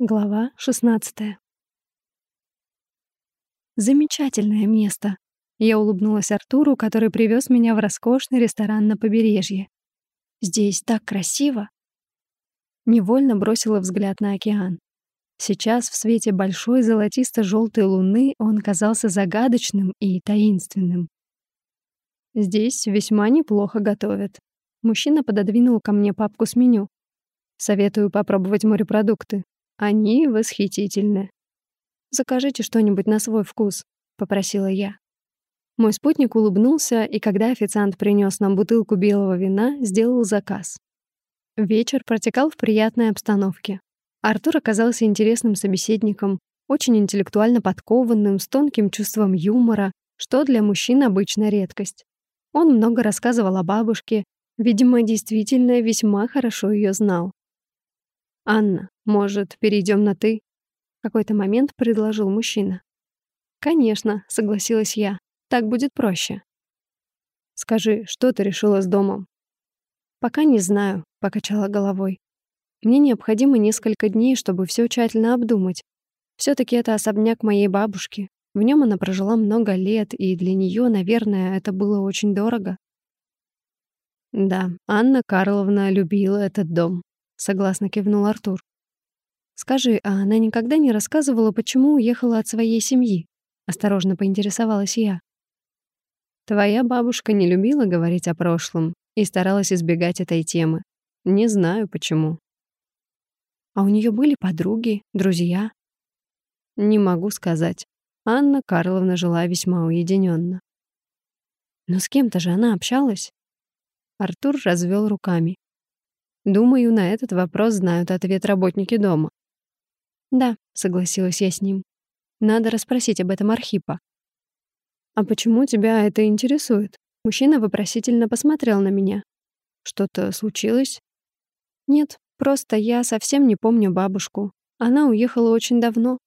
Глава 16. Замечательное место. Я улыбнулась Артуру, который привез меня в роскошный ресторан на побережье. Здесь так красиво. Невольно бросила взгляд на океан. Сейчас в свете большой золотисто-желтой луны он казался загадочным и таинственным. Здесь весьма неплохо готовят. Мужчина пододвинул ко мне папку с меню. Советую попробовать морепродукты. Они восхитительны. Закажите что-нибудь на свой вкус, попросила я. Мой спутник улыбнулся, и когда официант принес нам бутылку белого вина, сделал заказ. Вечер протекал в приятной обстановке. Артур оказался интересным собеседником, очень интеллектуально подкованным, с тонким чувством юмора, что для мужчин обычно редкость. Он много рассказывал о бабушке, видимо, действительно весьма хорошо ее знал. «Анна, может, перейдем на «ты»?» Какой-то момент предложил мужчина. «Конечно», — согласилась я. «Так будет проще». «Скажи, что ты решила с домом?» «Пока не знаю», — покачала головой. «Мне необходимо несколько дней, чтобы все тщательно обдумать. все таки это особняк моей бабушки. В нем она прожила много лет, и для нее, наверное, это было очень дорого». Да, Анна Карловна любила этот дом согласно кивнул Артур. Скажи, а она никогда не рассказывала, почему уехала от своей семьи? Осторожно поинтересовалась я. Твоя бабушка не любила говорить о прошлом и старалась избегать этой темы. Не знаю почему. А у нее были подруги, друзья? Не могу сказать. Анна Карловна жила весьма уединенно. Но с кем-то же она общалась. Артур развел руками. Думаю, на этот вопрос знают ответ работники дома. Да, согласилась я с ним. Надо расспросить об этом Архипа. А почему тебя это интересует? Мужчина вопросительно посмотрел на меня. Что-то случилось? Нет, просто я совсем не помню бабушку. Она уехала очень давно.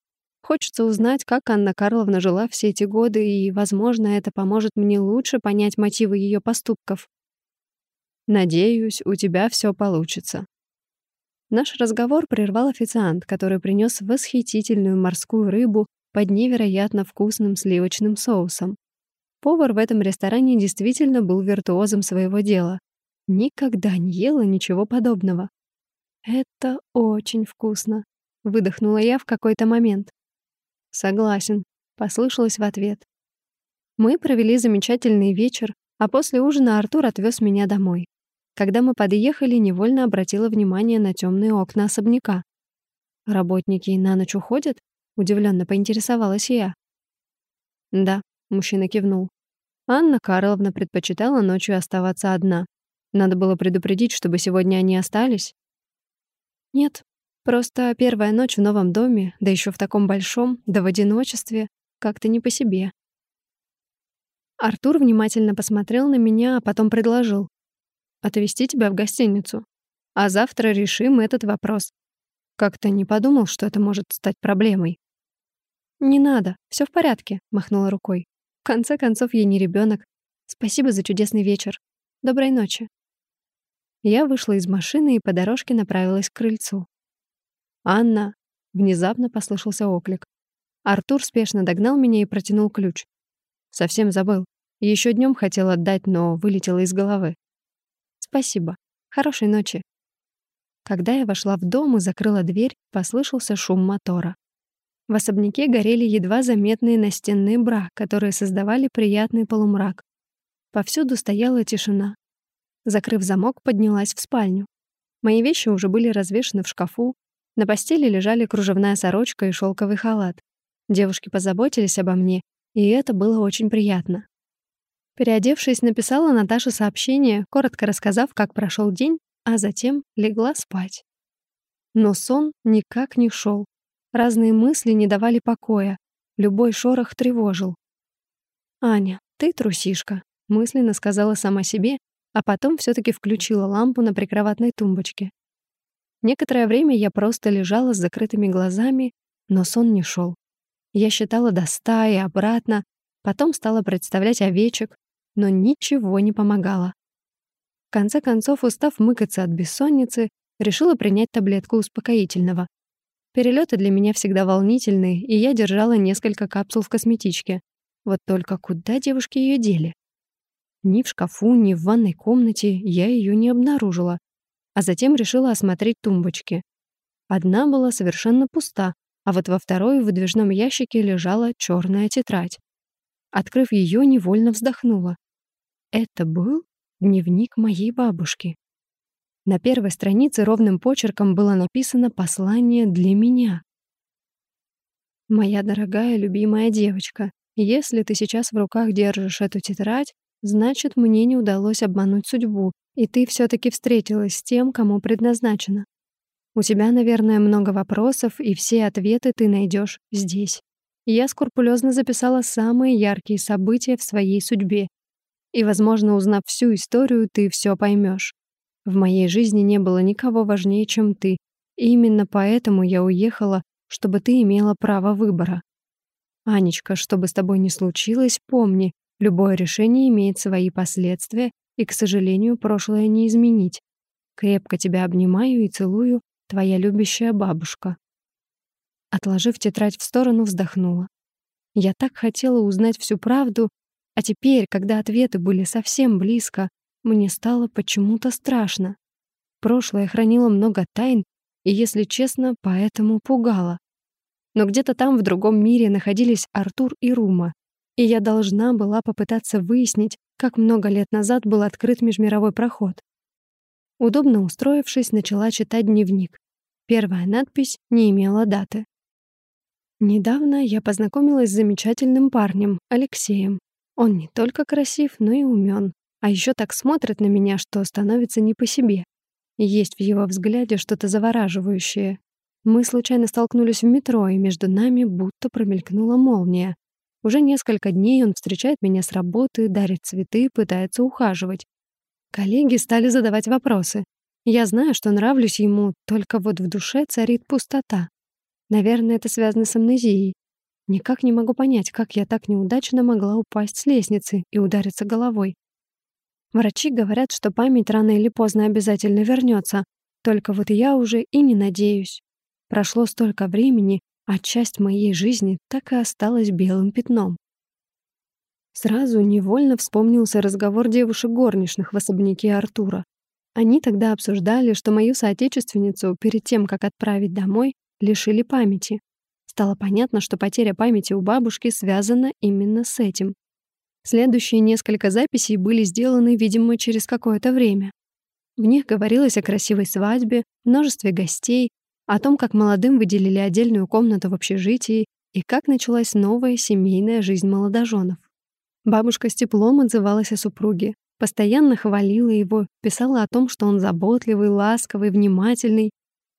Хочется узнать, как Анна Карловна жила все эти годы, и, возможно, это поможет мне лучше понять мотивы ее поступков. Надеюсь, у тебя все получится. Наш разговор прервал официант, который принес восхитительную морскую рыбу под невероятно вкусным сливочным соусом. Повар в этом ресторане действительно был виртуозом своего дела. Никогда не ела ничего подобного. «Это очень вкусно», — выдохнула я в какой-то момент. «Согласен», — послышалось в ответ. Мы провели замечательный вечер, а после ужина Артур отвез меня домой. Когда мы подъехали, невольно обратила внимание на темные окна особняка. «Работники на ночь уходят?» — удивленно поинтересовалась я. «Да», — мужчина кивнул. Анна Карловна предпочитала ночью оставаться одна. Надо было предупредить, чтобы сегодня они остались. Нет, просто первая ночь в новом доме, да еще в таком большом, да в одиночестве, как-то не по себе. Артур внимательно посмотрел на меня, а потом предложил отвезти тебя в гостиницу. А завтра решим этот вопрос. Как-то не подумал, что это может стать проблемой. «Не надо, все в порядке», — махнула рукой. «В конце концов, я не ребенок. Спасибо за чудесный вечер. Доброй ночи». Я вышла из машины и по дорожке направилась к крыльцу. «Анна!» — внезапно послышался оклик. Артур спешно догнал меня и протянул ключ. Совсем забыл. Еще днем хотел отдать, но вылетело из головы. Спасибо. Хорошей ночи. Когда я вошла в дом и закрыла дверь, послышался шум мотора. В особняке горели едва заметные настенные бра, которые создавали приятный полумрак. Повсюду стояла тишина. Закрыв замок, поднялась в спальню. Мои вещи уже были развешаны в шкафу. На постели лежали кружевная сорочка и шелковый халат. Девушки позаботились обо мне, и это было очень приятно. Переодевшись, написала Наташе сообщение, коротко рассказав, как прошел день, а затем легла спать. Но сон никак не шел. Разные мысли не давали покоя. Любой шорох тревожил. «Аня, ты трусишка», — мысленно сказала сама себе, а потом все таки включила лампу на прикроватной тумбочке. Некоторое время я просто лежала с закрытыми глазами, но сон не шел. Я считала до ста и обратно, потом стала представлять овечек, но ничего не помогало. В конце концов, устав мыкаться от бессонницы, решила принять таблетку успокоительного. Перелеты для меня всегда волнительные, и я держала несколько капсул в косметичке. Вот только куда девушки ее дели? Ни в шкафу, ни в ванной комнате я ее не обнаружила, а затем решила осмотреть тумбочки. Одна была совершенно пуста, а вот во второй в выдвижном ящике лежала черная тетрадь. Открыв ее, невольно вздохнула. Это был дневник моей бабушки. На первой странице ровным почерком было написано послание для меня. «Моя дорогая любимая девочка, если ты сейчас в руках держишь эту тетрадь, значит, мне не удалось обмануть судьбу, и ты все таки встретилась с тем, кому предназначена. У тебя, наверное, много вопросов, и все ответы ты найдешь здесь. Я скрупулезно записала самые яркие события в своей судьбе. И, возможно, узнав всю историю, ты все поймешь. В моей жизни не было никого важнее, чем ты. И именно поэтому я уехала, чтобы ты имела право выбора. Анечка, что бы с тобой ни случилось, помни, любое решение имеет свои последствия, и, к сожалению, прошлое не изменить. Крепко тебя обнимаю и целую, твоя любящая бабушка. Отложив тетрадь в сторону, вздохнула. Я так хотела узнать всю правду, а теперь, когда ответы были совсем близко, мне стало почему-то страшно. Прошлое хранило много тайн, и, если честно, поэтому пугало. Но где-то там, в другом мире, находились Артур и Рума, и я должна была попытаться выяснить, как много лет назад был открыт межмировой проход. Удобно устроившись, начала читать дневник. Первая надпись не имела даты. Недавно я познакомилась с замечательным парнем, Алексеем. Он не только красив, но и умен. А еще так смотрит на меня, что становится не по себе. Есть в его взгляде что-то завораживающее. Мы случайно столкнулись в метро, и между нами будто промелькнула молния. Уже несколько дней он встречает меня с работы, дарит цветы, пытается ухаживать. Коллеги стали задавать вопросы. Я знаю, что нравлюсь ему, только вот в душе царит пустота. Наверное, это связано с амнезией. Никак не могу понять, как я так неудачно могла упасть с лестницы и удариться головой. Врачи говорят, что память рано или поздно обязательно вернется. Только вот я уже и не надеюсь. Прошло столько времени, а часть моей жизни так и осталась белым пятном. Сразу невольно вспомнился разговор девушек горничных в особняке Артура. Они тогда обсуждали, что мою соотечественницу перед тем, как отправить домой, лишили памяти. Стало понятно, что потеря памяти у бабушки связана именно с этим. Следующие несколько записей были сделаны, видимо, через какое-то время. В них говорилось о красивой свадьбе, множестве гостей, о том, как молодым выделили отдельную комнату в общежитии и как началась новая семейная жизнь молодоженов. Бабушка с теплом отзывалась о супруге, постоянно хвалила его, писала о том, что он заботливый, ласковый, внимательный,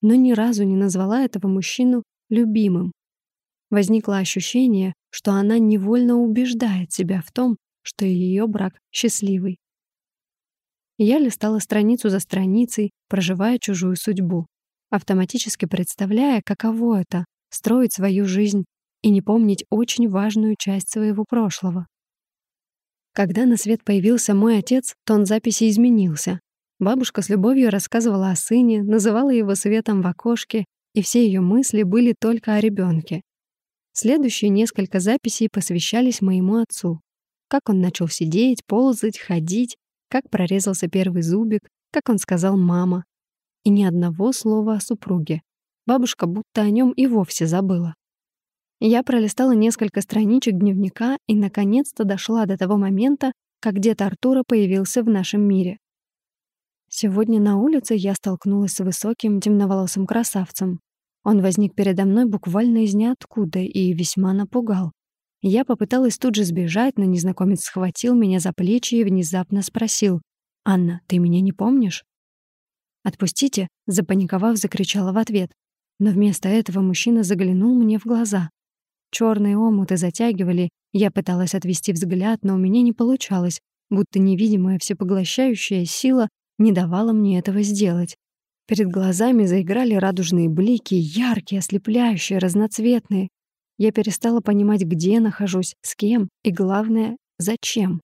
но ни разу не назвала этого мужчину любимым. Возникло ощущение, что она невольно убеждает себя в том, что ее брак счастливый. Я листала страницу за страницей, проживая чужую судьбу, автоматически представляя, каково это — строить свою жизнь и не помнить очень важную часть своего прошлого. Когда на свет появился мой отец, тон записи изменился. Бабушка с любовью рассказывала о сыне, называла его светом в окошке, и все ее мысли были только о ребенке. Следующие несколько записей посвящались моему отцу. Как он начал сидеть, ползать, ходить, как прорезался первый зубик, как он сказал «мама». И ни одного слова о супруге. Бабушка будто о нем и вовсе забыла. Я пролистала несколько страничек дневника и, наконец-то, дошла до того момента, как дед Артура появился в нашем мире. Сегодня на улице я столкнулась с высоким темноволосым красавцем. Он возник передо мной буквально из ниоткуда и весьма напугал. Я попыталась тут же сбежать, но незнакомец схватил меня за плечи и внезапно спросил. «Анна, ты меня не помнишь?» «Отпустите!» — запаниковав, закричала в ответ. Но вместо этого мужчина заглянул мне в глаза. Черные омуты затягивали, я пыталась отвести взгляд, но у меня не получалось, будто невидимая всепоглощающая сила не давала мне этого сделать. Перед глазами заиграли радужные блики, яркие, ослепляющие, разноцветные. Я перестала понимать, где нахожусь, с кем и, главное, зачем.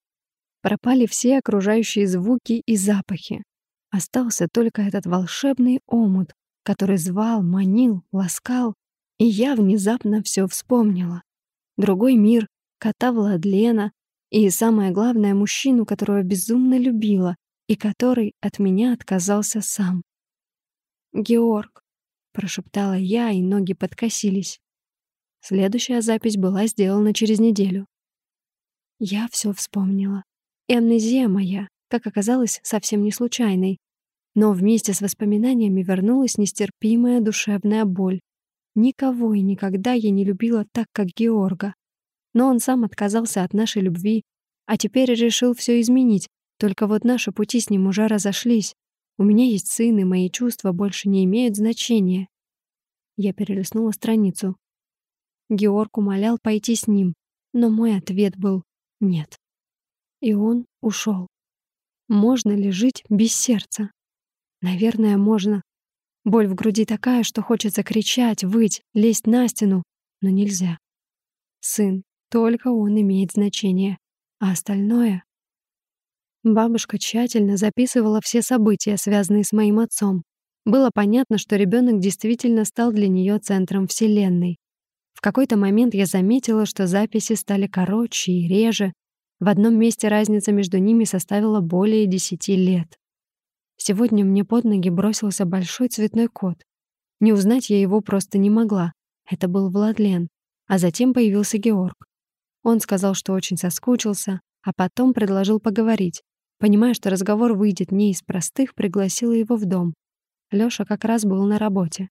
Пропали все окружающие звуки и запахи. Остался только этот волшебный омут, который звал, манил, ласкал И я внезапно все вспомнила. Другой мир, кота Владлена и, самое главное, мужчину, которого безумно любила и который от меня отказался сам. «Георг», — прошептала я, и ноги подкосились. Следующая запись была сделана через неделю. Я все вспомнила. И амнезия моя, как оказалось, совсем не случайной. Но вместе с воспоминаниями вернулась нестерпимая душевная боль. Никого и никогда я не любила так, как Георга. Но он сам отказался от нашей любви, а теперь решил все изменить, только вот наши пути с ним уже разошлись. У меня есть сын, и мои чувства больше не имеют значения. Я перелистнула страницу. Георг умолял пойти с ним, но мой ответ был «нет». И он ушел. Можно ли жить без сердца? Наверное, можно. Боль в груди такая, что хочется кричать, выть, лезть на стену, но нельзя. Сын, только он имеет значение, а остальное... Бабушка тщательно записывала все события, связанные с моим отцом. Было понятно, что ребенок действительно стал для нее центром Вселенной. В какой-то момент я заметила, что записи стали короче и реже. В одном месте разница между ними составила более десяти лет. Сегодня мне под ноги бросился большой цветной кот. Не узнать я его просто не могла. Это был Владлен. А затем появился Георг. Он сказал, что очень соскучился, а потом предложил поговорить. Понимая, что разговор выйдет не из простых, пригласила его в дом. Лёша как раз был на работе.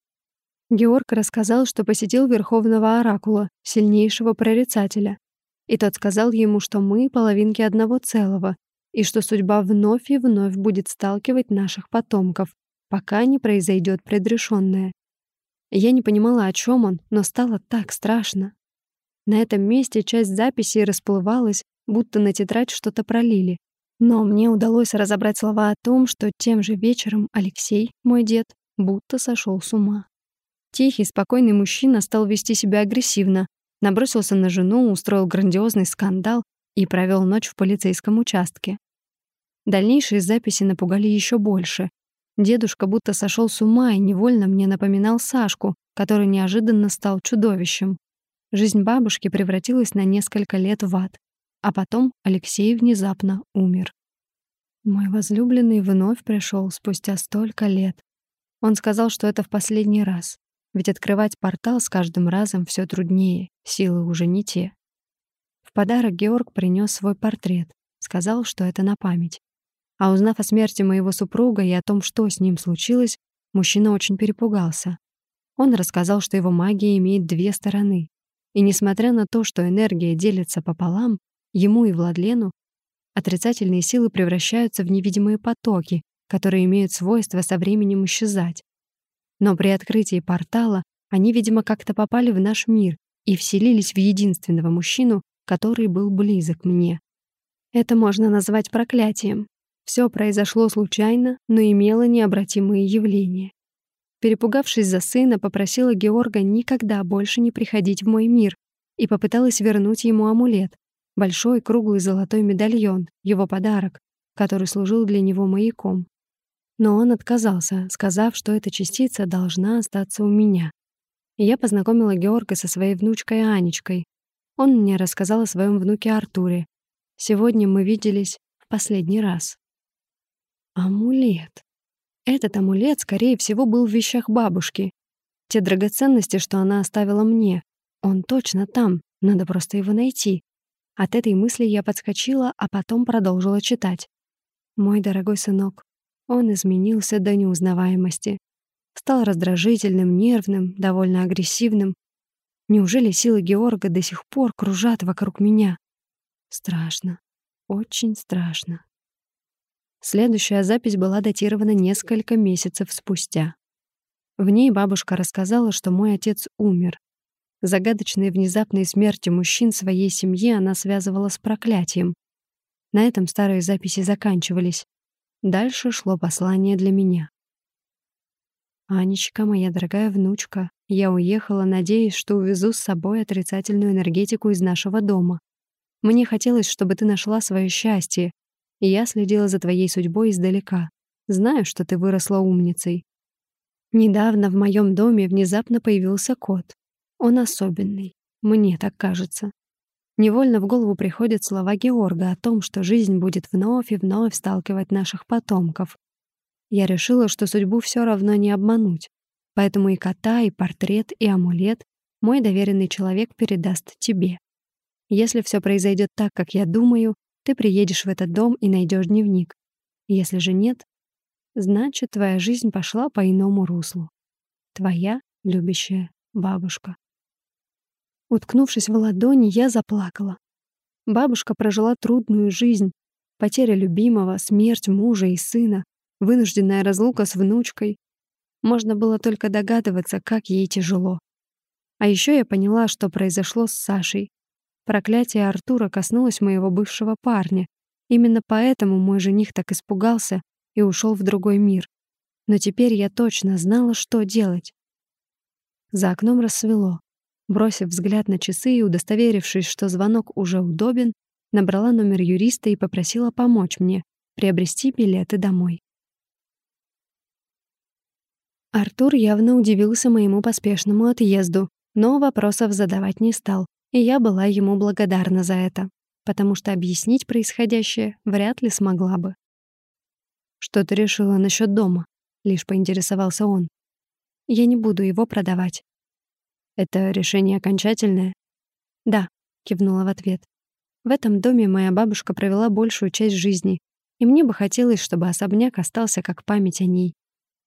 Георг рассказал, что посетил Верховного Оракула, сильнейшего прорицателя. И тот сказал ему, что мы — половинки одного целого, и что судьба вновь и вновь будет сталкивать наших потомков, пока не произойдет предрешенное. Я не понимала, о чем он, но стало так страшно. На этом месте часть записей расплывалась, будто на тетрадь что-то пролили. Но мне удалось разобрать слова о том, что тем же вечером Алексей, мой дед, будто сошел с ума. Тихий, спокойный мужчина стал вести себя агрессивно, набросился на жену, устроил грандиозный скандал и провел ночь в полицейском участке. Дальнейшие записи напугали еще больше. Дедушка будто сошел с ума и невольно мне напоминал Сашку, который неожиданно стал чудовищем. Жизнь бабушки превратилась на несколько лет в ад. А потом Алексей внезапно умер. Мой возлюбленный вновь пришел спустя столько лет. Он сказал, что это в последний раз. Ведь открывать портал с каждым разом все труднее, силы уже не те. В подарок Георг принес свой портрет, сказал, что это на память. А узнав о смерти моего супруга и о том, что с ним случилось, мужчина очень перепугался. Он рассказал, что его магия имеет две стороны. И несмотря на то, что энергия делится пополам, ему и Владлену отрицательные силы превращаются в невидимые потоки, которые имеют свойство со временем исчезать. Но при открытии портала они, видимо, как-то попали в наш мир и вселились в единственного мужчину, который был близок мне. Это можно назвать проклятием, все произошло случайно, но имело необратимые явления. Перепугавшись за сына, попросила Георга никогда больше не приходить в мой мир и попыталась вернуть ему амулет, большой круглый золотой медальон, его подарок, который служил для него маяком. Но он отказался, сказав, что эта частица должна остаться у меня. Я познакомила Георга со своей внучкой Анечкой. Он мне рассказал о своем внуке Артуре. Сегодня мы виделись в последний раз. Амулет. Этот амулет, скорее всего, был в вещах бабушки. Те драгоценности, что она оставила мне. Он точно там, надо просто его найти. От этой мысли я подскочила, а потом продолжила читать. Мой дорогой сынок, он изменился до неузнаваемости. Стал раздражительным, нервным, довольно агрессивным. Неужели силы Георга до сих пор кружат вокруг меня? Страшно. Очень страшно. Следующая запись была датирована несколько месяцев спустя. В ней бабушка рассказала, что мой отец умер. Загадочные внезапные смерти мужчин своей семьи она связывала с проклятием. На этом старые записи заканчивались. Дальше шло послание для меня. «Анечка, моя дорогая внучка, я уехала, надеясь, что увезу с собой отрицательную энергетику из нашего дома. Мне хотелось, чтобы ты нашла свое счастье, я следила за твоей судьбой издалека. Знаю, что ты выросла умницей. Недавно в моем доме внезапно появился кот. Он особенный. Мне так кажется. Невольно в голову приходят слова Георга о том, что жизнь будет вновь и вновь сталкивать наших потомков. Я решила, что судьбу все равно не обмануть. Поэтому и кота, и портрет, и амулет мой доверенный человек передаст тебе. Если все произойдет так, как я думаю, ты приедешь в этот дом и найдешь дневник. Если же нет, значит, твоя жизнь пошла по иному руслу. Твоя любящая бабушка. Уткнувшись в ладони, я заплакала. Бабушка прожила трудную жизнь. Потеря любимого, смерть мужа и сына, вынужденная разлука с внучкой. Можно было только догадываться, как ей тяжело. А еще я поняла, что произошло с Сашей. Проклятие Артура коснулось моего бывшего парня. Именно поэтому мой жених так испугался и ушел в другой мир. Но теперь я точно знала, что делать. За окном рассвело. Бросив взгляд на часы и удостоверившись, что звонок уже удобен, набрала номер юриста и попросила помочь мне приобрести билеты домой. Артур явно удивился моему поспешному отъезду, но вопросов задавать не стал, и я была ему благодарна за это, потому что объяснить происходящее вряд ли смогла бы. «Что ты решила насчет дома?» — лишь поинтересовался он. «Я не буду его продавать». «Это решение окончательное?» «Да», — кивнула в ответ. «В этом доме моя бабушка провела большую часть жизни, и мне бы хотелось, чтобы особняк остался как память о ней.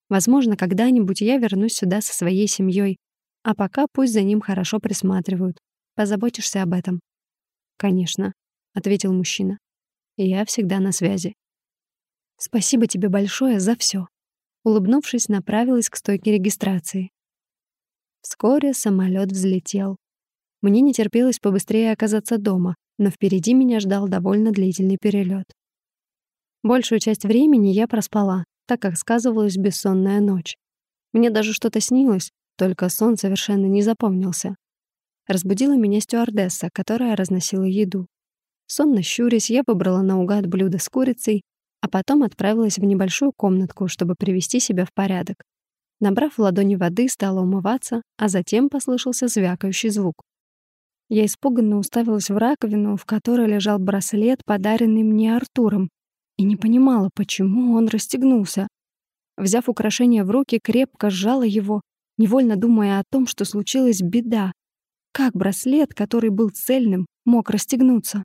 Возможно, когда-нибудь я вернусь сюда со своей семьей, а пока пусть за ним хорошо присматривают. Позаботишься об этом?» «Конечно», — ответил мужчина. «Я всегда на связи». «Спасибо тебе большое за все. Улыбнувшись, направилась к стойке регистрации. Вскоре самолет взлетел. Мне не терпелось побыстрее оказаться дома, но впереди меня ждал довольно длительный перелет. Большую часть времени я проспала, так как сказывалась бессонная ночь. Мне даже что-то снилось, только сон совершенно не запомнился. Разбудила меня стюардесса, которая разносила еду. Сонно щурясь, я выбрала наугад блюдо с курицей, а потом отправилась в небольшую комнатку, чтобы привести себя в порядок. Набрав в ладони воды, стала умываться, а затем послышался звякающий звук. Я испуганно уставилась в раковину, в которой лежал браслет, подаренный мне Артуром, и не понимала, почему он расстегнулся. Взяв украшение в руки, крепко сжала его невольно думая о том, что случилась беда. Как браслет, который был цельным, мог расстегнуться?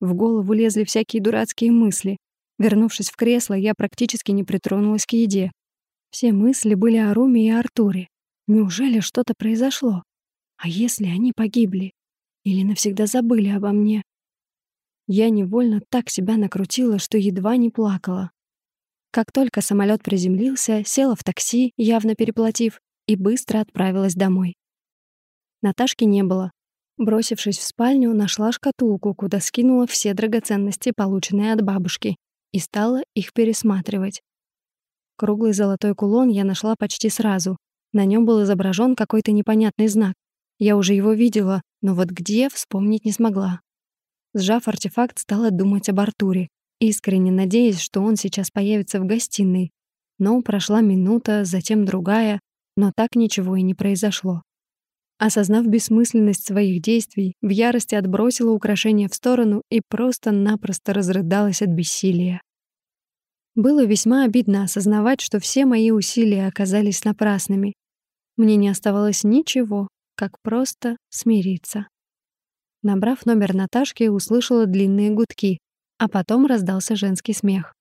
В голову лезли всякие дурацкие мысли. Вернувшись в кресло, я практически не притронулась к еде. Все мысли были о Руме и Артуре. Неужели что-то произошло? А если они погибли? Или навсегда забыли обо мне? Я невольно так себя накрутила, что едва не плакала. Как только самолет приземлился, села в такси, явно переплатив, и быстро отправилась домой. Наташки не было. Бросившись в спальню, нашла шкатулку, куда скинула все драгоценности, полученные от бабушки, и стала их пересматривать. Круглый золотой кулон я нашла почти сразу. На нем был изображен какой-то непонятный знак. Я уже его видела, но вот где, вспомнить не смогла. Сжав артефакт, стала думать об Артуре искренне надеясь, что он сейчас появится в гостиной. Но прошла минута, затем другая, но так ничего и не произошло. Осознав бессмысленность своих действий, в ярости отбросила украшение в сторону и просто-напросто разрыдалась от бессилия. Было весьма обидно осознавать, что все мои усилия оказались напрасными. Мне не оставалось ничего, как просто смириться. Набрав номер Наташки, услышала длинные гудки, а потом раздался женский смех.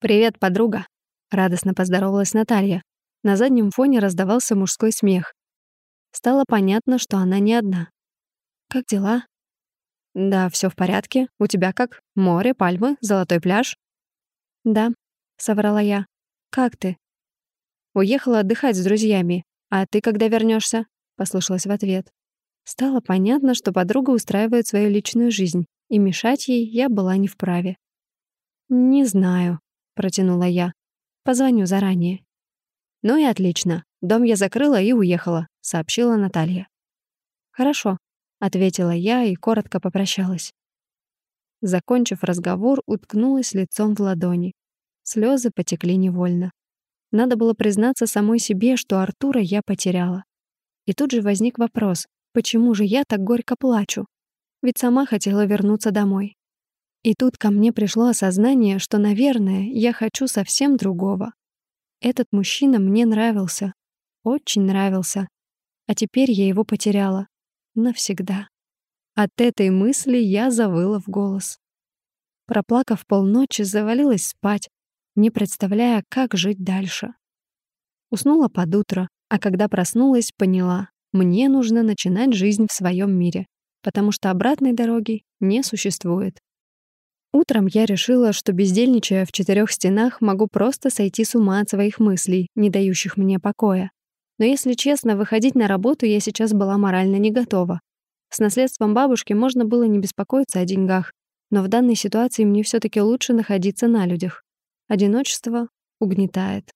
«Привет, подруга!» — радостно поздоровалась Наталья. На заднем фоне раздавался мужской смех. Стало понятно, что она не одна. «Как дела?» «Да, все в порядке. У тебя как? Море, пальмы, золотой пляж?» «Да», — соврала я. «Как ты?» «Уехала отдыхать с друзьями. А ты когда вернешься? послышалось в ответ. Стало понятно, что подруга устраивает свою личную жизнь, и мешать ей я была не вправе. «Не знаю», — протянула я. «Позвоню заранее». «Ну и отлично. Дом я закрыла и уехала», — сообщила Наталья. «Хорошо», — ответила я и коротко попрощалась. Закончив разговор, уткнулась лицом в ладони. Слезы потекли невольно. Надо было признаться самой себе, что Артура я потеряла. И тут же возник вопрос, почему же я так горько плачу? Ведь сама хотела вернуться домой. И тут ко мне пришло осознание, что, наверное, я хочу совсем другого. Этот мужчина мне нравился. Очень нравился. А теперь я его потеряла. Навсегда. От этой мысли я завыла в голос. Проплакав полночи, завалилась спать, не представляя, как жить дальше. Уснула под утро, а когда проснулась, поняла, мне нужно начинать жизнь в своем мире, потому что обратной дороги не существует. Утром я решила, что бездельничая в четырех стенах, могу просто сойти с ума от своих мыслей, не дающих мне покоя. Но если честно, выходить на работу я сейчас была морально не готова. С наследством бабушки можно было не беспокоиться о деньгах, но в данной ситуации мне все таки лучше находиться на людях. Одиночество угнетает.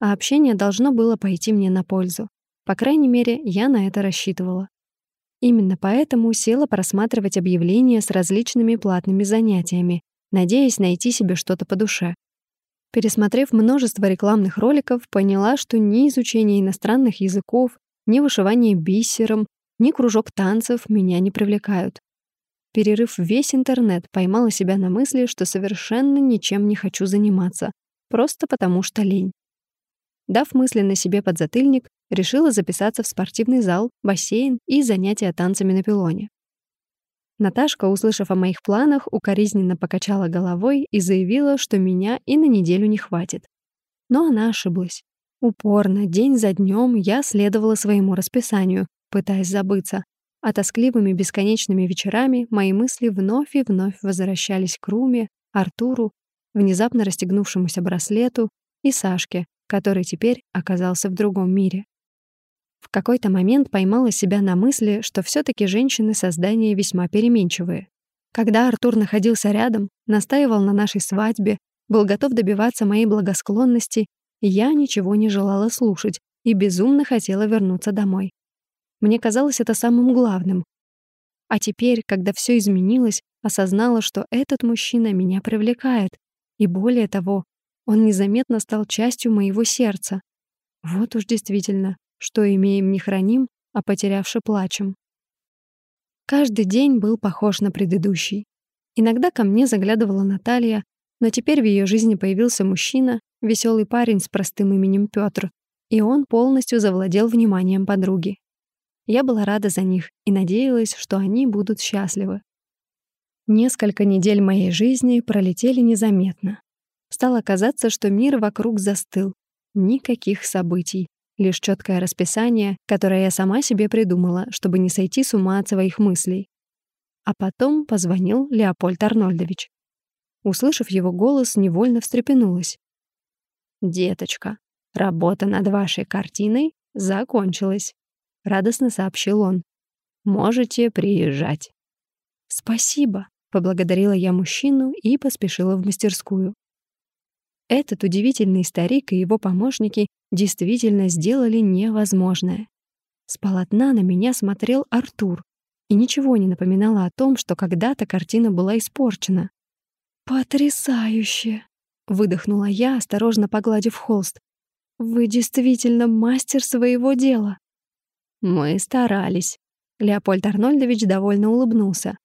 А общение должно было пойти мне на пользу. По крайней мере, я на это рассчитывала. Именно поэтому села просматривать объявления с различными платными занятиями, надеясь найти себе что-то по душе. Пересмотрев множество рекламных роликов, поняла, что ни изучение иностранных языков, ни вышивание бисером, ни кружок танцев меня не привлекают. Перерыв весь интернет, поймала себя на мысли, что совершенно ничем не хочу заниматься, просто потому что лень. Дав мысленно себе подзатыльник, решила записаться в спортивный зал, бассейн и занятия танцами на пилоне. Наташка, услышав о моих планах, укоризненно покачала головой и заявила, что меня и на неделю не хватит. Но она ошиблась. Упорно, день за днем я следовала своему расписанию, пытаясь забыться, а тоскливыми бесконечными вечерами мои мысли вновь и вновь возвращались к Руме, Артуру, внезапно расстегнувшемуся браслету и Сашке, который теперь оказался в другом мире. В какой-то момент поймала себя на мысли, что все таки женщины создания весьма переменчивые. Когда Артур находился рядом, настаивал на нашей свадьбе, был готов добиваться моей благосклонности, я ничего не желала слушать и безумно хотела вернуться домой. Мне казалось это самым главным. А теперь, когда все изменилось, осознала, что этот мужчина меня привлекает. И более того, он незаметно стал частью моего сердца. Вот уж действительно, что имеем не храним, а потерявши плачем. Каждый день был похож на предыдущий. Иногда ко мне заглядывала Наталья, но теперь в ее жизни появился мужчина, веселый парень с простым именем Петр, и он полностью завладел вниманием подруги. Я была рада за них и надеялась, что они будут счастливы. Несколько недель моей жизни пролетели незаметно. Стало казаться, что мир вокруг застыл. Никаких событий, лишь четкое расписание, которое я сама себе придумала, чтобы не сойти с ума от своих мыслей. А потом позвонил Леопольд Арнольдович. Услышав его голос, невольно встрепенулась. «Деточка, работа над вашей картиной закончилась. — радостно сообщил он. «Можете приезжать». «Спасибо», — поблагодарила я мужчину и поспешила в мастерскую. Этот удивительный старик и его помощники действительно сделали невозможное. С полотна на меня смотрел Артур, и ничего не напоминало о том, что когда-то картина была испорчена. «Потрясающе!» — выдохнула я, осторожно погладив холст. «Вы действительно мастер своего дела!» Мы старались. Леопольд Арнольдович довольно улыбнулся.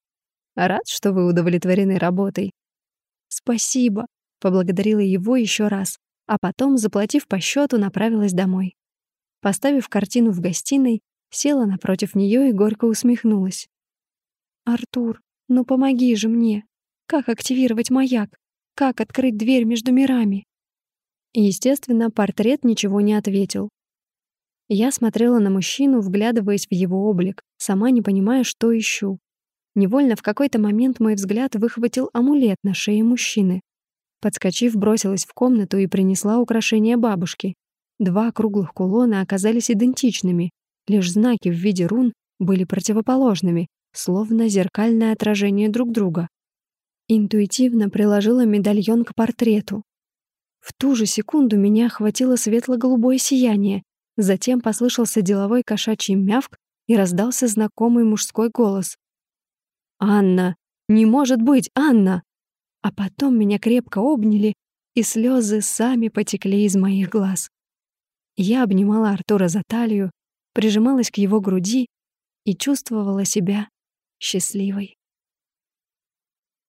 Рад, что вы удовлетворены работой. Спасибо, поблагодарила его еще раз, а потом, заплатив по счету, направилась домой. Поставив картину в гостиной, села напротив нее и горько усмехнулась. Артур, ну помоги же мне. Как активировать маяк? Как открыть дверь между мирами? Естественно, портрет ничего не ответил. Я смотрела на мужчину, вглядываясь в его облик, сама не понимая, что ищу. Невольно в какой-то момент мой взгляд выхватил амулет на шее мужчины. Подскочив, бросилась в комнату и принесла украшение бабушки. Два круглых кулона оказались идентичными, лишь знаки в виде рун были противоположными, словно зеркальное отражение друг друга. Интуитивно приложила медальон к портрету. В ту же секунду меня охватило светло-голубое сияние, Затем послышался деловой кошачий мявк и раздался знакомый мужской голос. «Анна! Не может быть, Анна!» А потом меня крепко обняли, и слезы сами потекли из моих глаз. Я обнимала Артура за талию, прижималась к его груди и чувствовала себя счастливой.